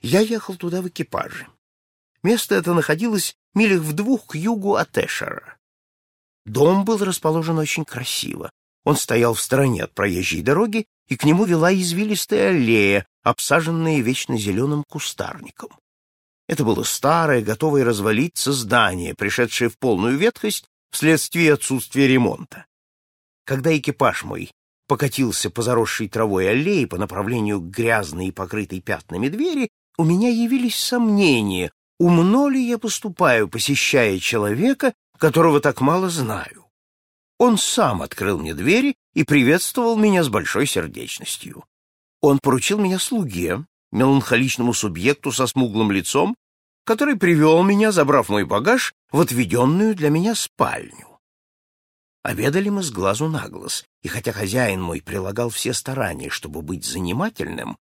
Я ехал туда в экипаже. Место это находилось милях в двух к югу от Эшера. Дом был расположен очень красиво. Он стоял в стороне от проезжей дороги, и к нему вела извилистая аллея, обсаженная вечно зеленым кустарником. Это было старое, готовое развалиться здание, пришедшее в полную ветхость вследствие отсутствия ремонта. Когда экипаж мой покатился по заросшей травой аллее по направлению к грязной и покрытой пятнами двери, у меня явились сомнения, умно ли я поступаю, посещая человека, которого так мало знаю. Он сам открыл мне двери и приветствовал меня с большой сердечностью. Он поручил меня слуге, меланхоличному субъекту со смуглым лицом, который привел меня, забрав мой багаж, в отведенную для меня спальню. Обедали мы с глазу на глаз, и хотя хозяин мой прилагал все старания, чтобы быть занимательным,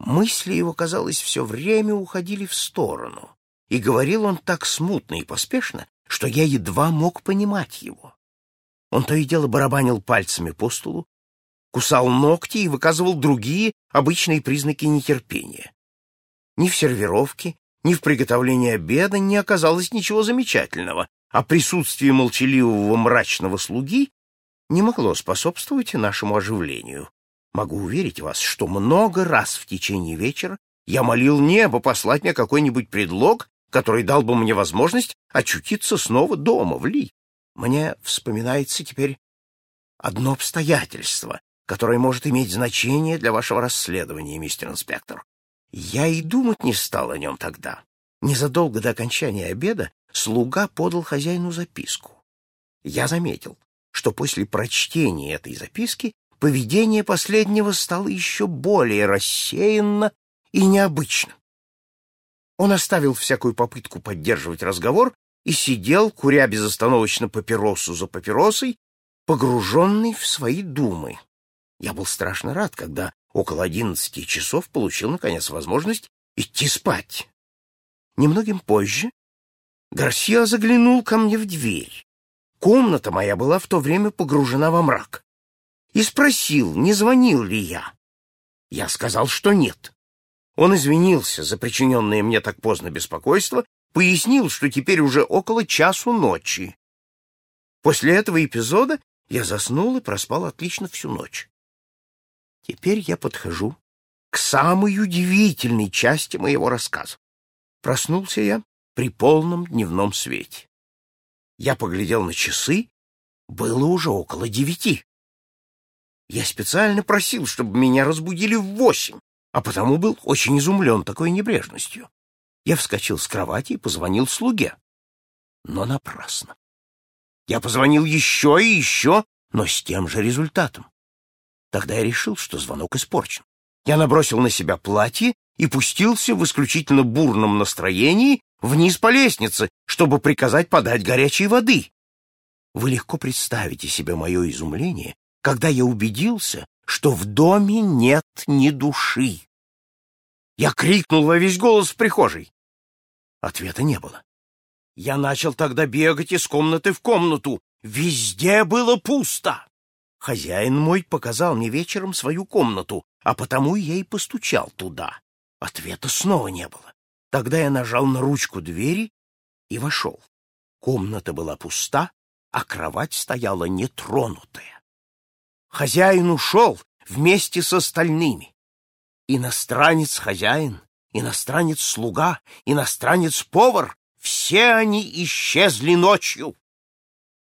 мысли его, казалось, все время уходили в сторону, и говорил он так смутно и поспешно, что я едва мог понимать его. Он то и дело барабанил пальцами по столу, кусал ногти и выказывал другие обычные признаки нетерпения. Ни в сервировке, ни в приготовлении обеда не оказалось ничего замечательного, а присутствие молчаливого мрачного слуги не могло способствовать нашему оживлению. Могу уверить вас, что много раз в течение вечера я молил небо послать мне какой-нибудь предлог, который дал бы мне возможность очутиться снова дома, в Ли. Мне вспоминается теперь одно обстоятельство, которое может иметь значение для вашего расследования, мистер инспектор. Я и думать не стал о нем тогда. Незадолго до окончания обеда слуга подал хозяину записку. Я заметил, что после прочтения этой записки поведение последнего стало еще более рассеянно и необычным. Он оставил всякую попытку поддерживать разговор и сидел, куря безостановочно папиросу за папиросой, погруженный в свои думы. Я был страшно рад, когда около одиннадцати часов получил, наконец, возможность идти спать. Немногим позже Гарсия заглянул ко мне в дверь. Комната моя была в то время погружена во мрак. И спросил, не звонил ли я. Я сказал, что нет. Он извинился за причиненное мне так поздно беспокойство, пояснил, что теперь уже около часу ночи. После этого эпизода я заснул и проспал отлично всю ночь. Теперь я подхожу к самой удивительной части моего рассказа. Проснулся я при полном дневном свете. Я поглядел на часы, было уже около девяти. Я специально просил, чтобы меня разбудили в восемь, а потому был очень изумлен такой небрежностью. Я вскочил с кровати и позвонил слуге. Но напрасно. Я позвонил еще и еще, но с тем же результатом. Тогда я решил, что звонок испорчен. Я набросил на себя платье и пустился в исключительно бурном настроении вниз по лестнице, чтобы приказать подать горячей воды. Вы легко представите себе мое изумление, когда я убедился, что в доме нет ни души. Я крикнул во весь голос в прихожей. Ответа не было. Я начал тогда бегать из комнаты в комнату. Везде было пусто. Хозяин мой показал мне вечером свою комнату, а потому я и постучал туда. Ответа снова не было. Тогда я нажал на ручку двери и вошел. Комната была пуста, а кровать стояла нетронутая. Хозяин ушел вместе с остальными. Иностранец-хозяин, иностранец-слуга, иностранец-повар — все они исчезли ночью.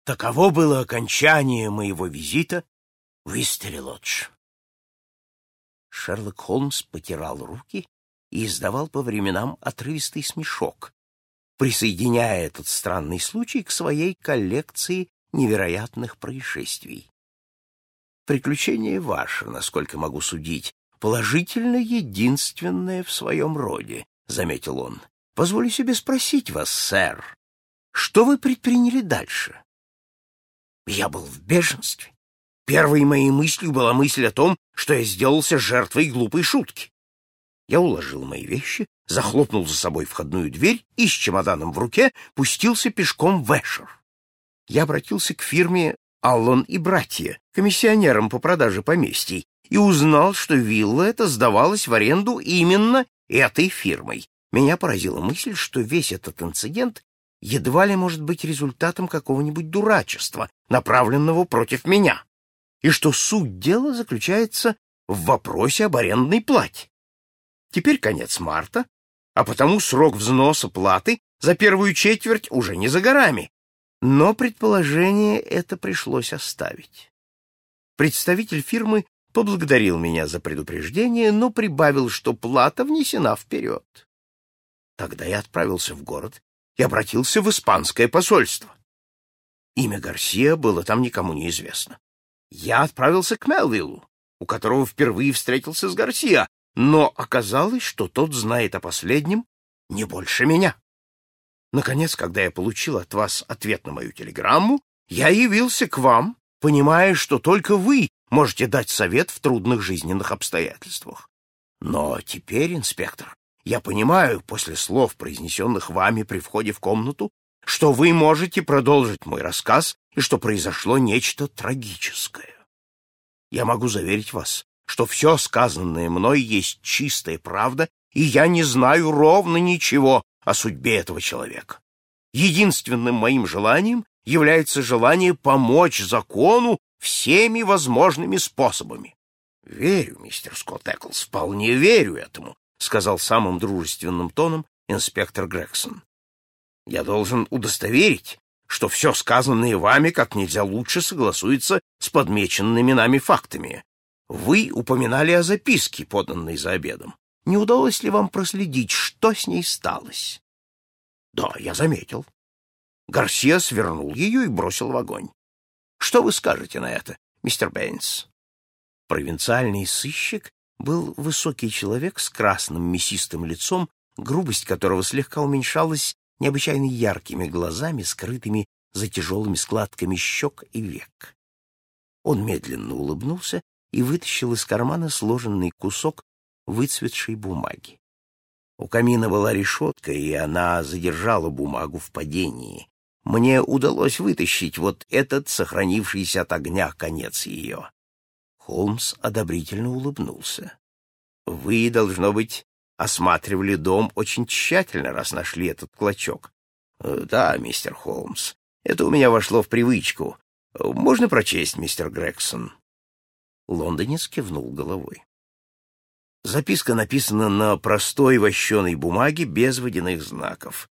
Таково было окончание моего визита в Истерилодж. Шерлок Холмс потирал руки и издавал по временам отрывистый смешок, присоединяя этот странный случай к своей коллекции невероятных происшествий. Приключение ваше, насколько могу судить, положительно единственное в своем роде, — заметил он. — Позволю себе спросить вас, сэр, что вы предприняли дальше? Я был в бешенстве. Первой моей мыслью была мысль о том, что я сделался жертвой глупой шутки. Я уложил мои вещи, захлопнул за собой входную дверь и с чемоданом в руке пустился пешком в Эшер. Я обратился к фирме «Аллон и братья», комиссионерам по продаже поместий, и узнал, что вилла эта сдавалась в аренду именно этой фирмой, меня поразила мысль, что весь этот инцидент едва ли может быть результатом какого-нибудь дурачества, направленного против меня, и что суть дела заключается в вопросе об арендной плате. Теперь конец марта, а потому срок взноса платы за первую четверть уже не за горами. Но предположение это пришлось оставить. Представитель фирмы поблагодарил меня за предупреждение, но прибавил, что плата внесена вперед. Тогда я отправился в город и обратился в испанское посольство. Имя Гарсия было там никому не известно. Я отправился к Мелвиллу, у которого впервые встретился с Гарсия, но оказалось, что тот знает о последнем не больше меня. Наконец, когда я получил от вас ответ на мою телеграмму, я явился к вам, понимая, что только вы можете дать совет в трудных жизненных обстоятельствах. Но теперь, инспектор, я понимаю, после слов, произнесенных вами при входе в комнату, что вы можете продолжить мой рассказ и что произошло нечто трагическое. Я могу заверить вас, что все сказанное мной есть чистая правда, и я не знаю ровно ничего о судьбе этого человека. Единственным моим желанием является желание помочь закону всеми возможными способами. Верю, мистер Скотт Эклс, вполне верю этому, — сказал самым дружественным тоном инспектор Грегсон. «Я должен удостоверить, что все сказанное вами как нельзя лучше согласуется с подмеченными нами фактами. Вы упоминали о записке, поданной за обедом. Не удалось ли вам проследить, что с ней сталось?» «Да, я заметил». Гарсия свернул ее и бросил в огонь. «Что вы скажете на это, мистер Бэйнс?» Провинциальный сыщик был высокий человек с красным мясистым лицом, грубость которого слегка уменьшалась необычайно яркими глазами, скрытыми за тяжелыми складками щек и век. Он медленно улыбнулся и вытащил из кармана сложенный кусок выцветшей бумаги. У камина была решетка, и она задержала бумагу в падении. Мне удалось вытащить вот этот сохранившийся от огня конец ее. Холмс одобрительно улыбнулся. «Вы, должно быть, осматривали дом очень тщательно, раз нашли этот клочок». «Э, «Да, мистер Холмс, это у меня вошло в привычку. Можно прочесть, мистер Грегсон?» Лондонец кивнул головой. Записка написана на простой вощеной бумаге без водяных знаков.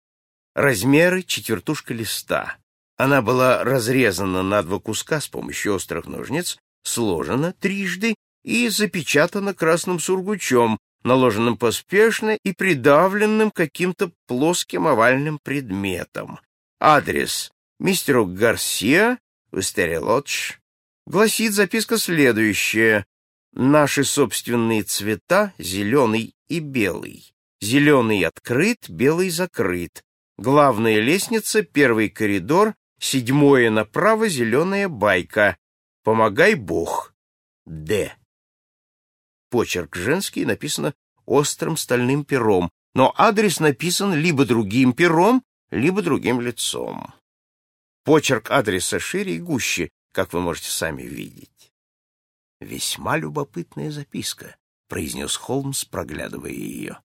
Размеры — четвертушка листа. Она была разрезана на два куска с помощью острых ножниц сложена трижды и запечатана красным сургучом, наложенным поспешно и придавленным каким-то плоским овальным предметом. Адрес мистеру Гарсия, Вестерелодж, гласит записка следующая. Наши собственные цвета — зеленый и белый. Зеленый открыт, белый закрыт. Главная лестница, первый коридор, седьмое направо, зеленая байка. Помогай Бог. Д. Почерк женский написано острым стальным пером, но адрес написан либо другим пером, либо другим лицом. Почерк адреса шире и гуще, как вы можете сами видеть. Весьма любопытная записка, произнес Холмс, проглядывая ее.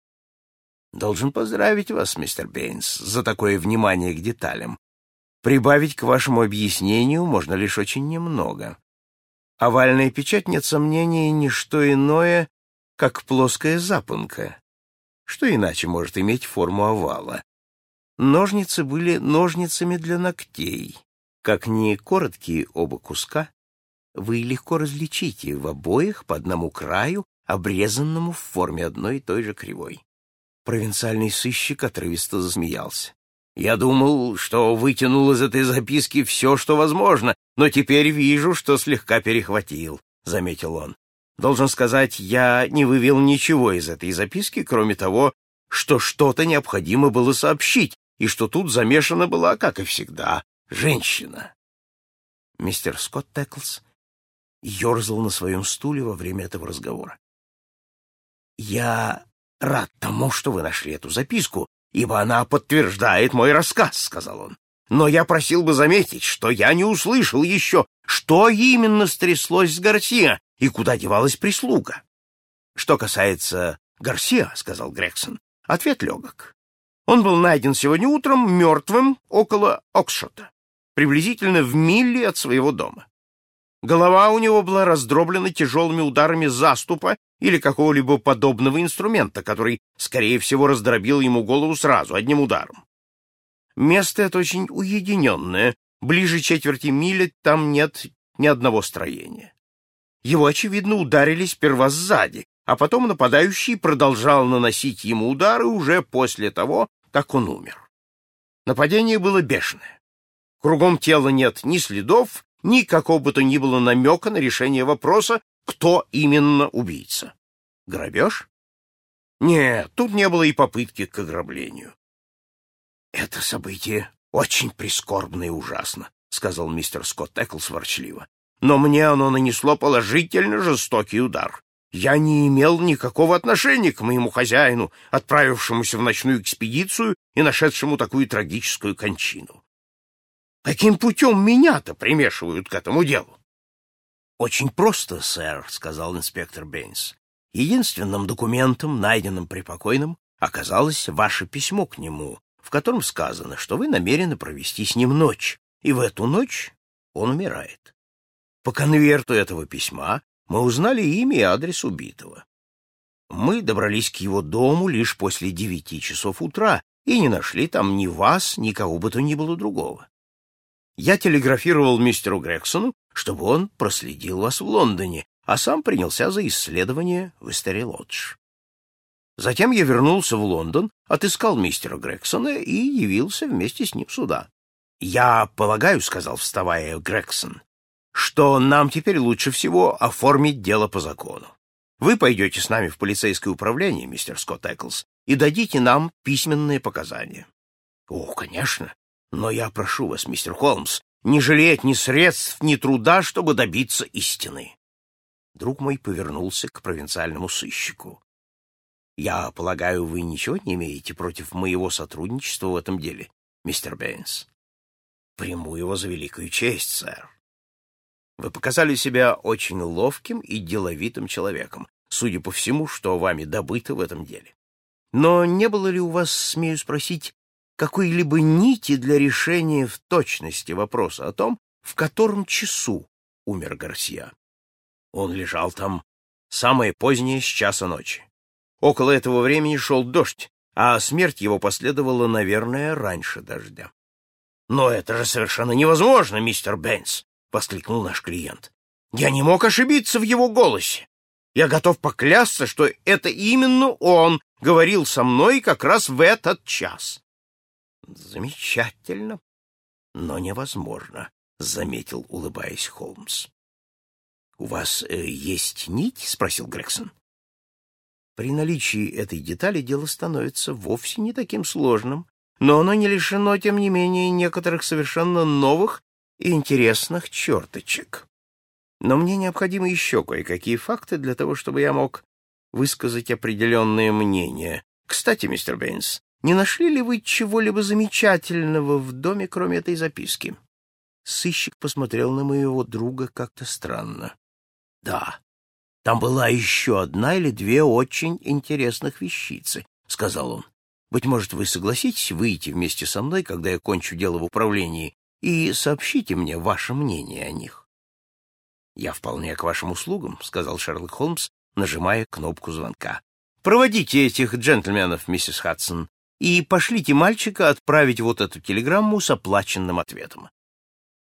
Должен поздравить вас, мистер Бейнс, за такое внимание к деталям. Прибавить к вашему объяснению можно лишь очень немного. Овальная печать, нет сомнений, не что иное, как плоская запонка. Что иначе может иметь форму овала? Ножницы были ножницами для ногтей. Как ни короткие оба куска, вы легко различите в обоих по одному краю, обрезанному в форме одной и той же кривой. Провинциальный сыщик отрывисто засмеялся. Я думал, что вытянул из этой записки все, что возможно, но теперь вижу, что слегка перехватил, — заметил он. Должен сказать, я не вывел ничего из этой записки, кроме того, что что-то необходимо было сообщить, и что тут замешана была, как и всегда, женщина. Мистер Скотт Теклс ерзал на своем стуле во время этого разговора. «Я рад тому, что вы нашли эту записку, ибо она подтверждает мой рассказ», — сказал он. «Но я просил бы заметить, что я не услышал еще, что именно стряслось с Гарсия и куда девалась прислуга. Что касается Гарсия, — сказал Грексон. Ответ легок. Он был найден сегодня утром мертвым около Оксшота, приблизительно в миле от своего дома. Голова у него была раздроблена тяжелыми ударами заступа или какого-либо подобного инструмента, который, скорее всего, раздробил ему голову сразу, одним ударом. Место это очень уединенное, ближе четверти мили там нет ни одного строения. Его, очевидно, ударили сперва сзади, а потом нападающий продолжал наносить ему удары уже после того, как он умер. Нападение было бешеное. Кругом тела нет ни следов, ни какого бы то ни было намека на решение вопроса, кто именно убийца. Грабеж? Нет, тут не было и попытки к ограблению. Это событие очень прискорбно и ужасно, сказал мистер Скотт Эклс ворчливо. Но мне оно нанесло положительно жестокий удар. Я не имел никакого отношения к моему хозяину, отправившемуся в ночную экспедицию и нашедшему такую трагическую кончину. Каким путем меня-то примешивают к этому делу? — Очень просто, сэр, — сказал инспектор Бейнс. Единственным документом, найденным при покойном, оказалось ваше письмо к нему, в котором сказано, что вы намерены провести с ним ночь, и в эту ночь он умирает. По конверту этого письма мы узнали имя и адрес убитого. Мы добрались к его дому лишь после девяти часов утра и не нашли там ни вас, ни кого бы то ни было другого. Я телеграфировал мистеру Грексону, чтобы он проследил вас в Лондоне, а сам принялся за исследование в Эстери-Лодж. Затем я вернулся в Лондон, отыскал мистера Грексона и явился вместе с ним сюда. «Я полагаю, — сказал, вставая Грексон, — что нам теперь лучше всего оформить дело по закону. Вы пойдете с нами в полицейское управление, мистер Скотт Эклс, и дадите нам письменные показания». «О, конечно. Но я прошу вас, мистер Холмс, не жалеть ни средств, ни труда, чтобы добиться истины. Друг мой повернулся к провинциальному сыщику. Я полагаю, вы ничего не имеете против моего сотрудничества в этом деле, мистер Бэйнс? Приму его за великую честь, сэр. Вы показали себя очень ловким и деловитым человеком, судя по всему, что вами добыто в этом деле. Но не было ли у вас, смею спросить, какой-либо нити для решения в точности вопроса о том, в котором часу умер Гарсия. Он лежал там самое позднее с часа ночи. Около этого времени шел дождь, а смерть его последовала, наверное, раньше дождя. «Но это же совершенно невозможно, мистер Бенс!» — воскликнул наш клиент. «Я не мог ошибиться в его голосе. Я готов поклясться, что это именно он говорил со мной как раз в этот час. Замечательно, но невозможно, заметил, улыбаясь Холмс. У вас э, есть нить? спросил Грегсон. При наличии этой детали дело становится вовсе не таким сложным, но оно не лишено, тем не менее, некоторых совершенно новых и интересных черточек. Но мне необходимы еще кое-какие факты для того, чтобы я мог высказать определенное мнение. Кстати, мистер Бейнс, не нашли ли вы чего-либо замечательного в доме, кроме этой записки? Сыщик посмотрел на моего друга как-то странно. — Да, там была еще одна или две очень интересных вещицы, — сказал он. — Быть может, вы согласитесь выйти вместе со мной, когда я кончу дело в управлении, и сообщите мне ваше мнение о них. — Я вполне к вашим услугам, — сказал Шерлок Холмс, нажимая кнопку звонка. — Проводите этих джентльменов, миссис Хадсон, и пошлите мальчика отправить вот эту телеграмму с оплаченным ответом.